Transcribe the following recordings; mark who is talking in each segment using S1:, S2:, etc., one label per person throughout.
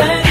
S1: spend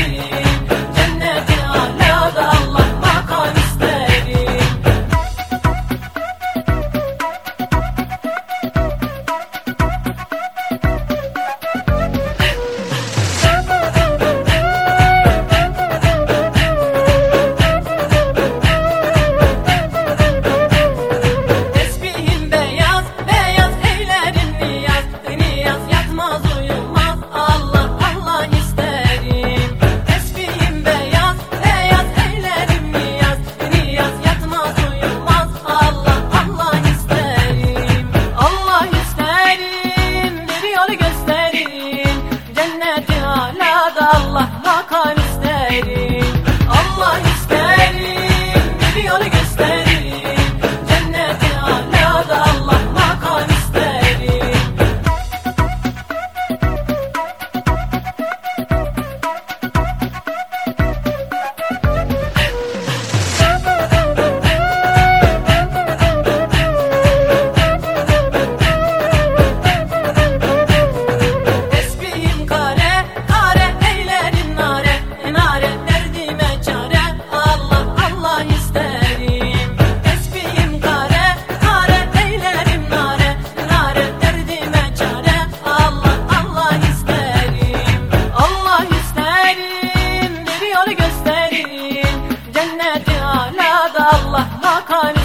S1: Sen Cenneti alada Allah makamı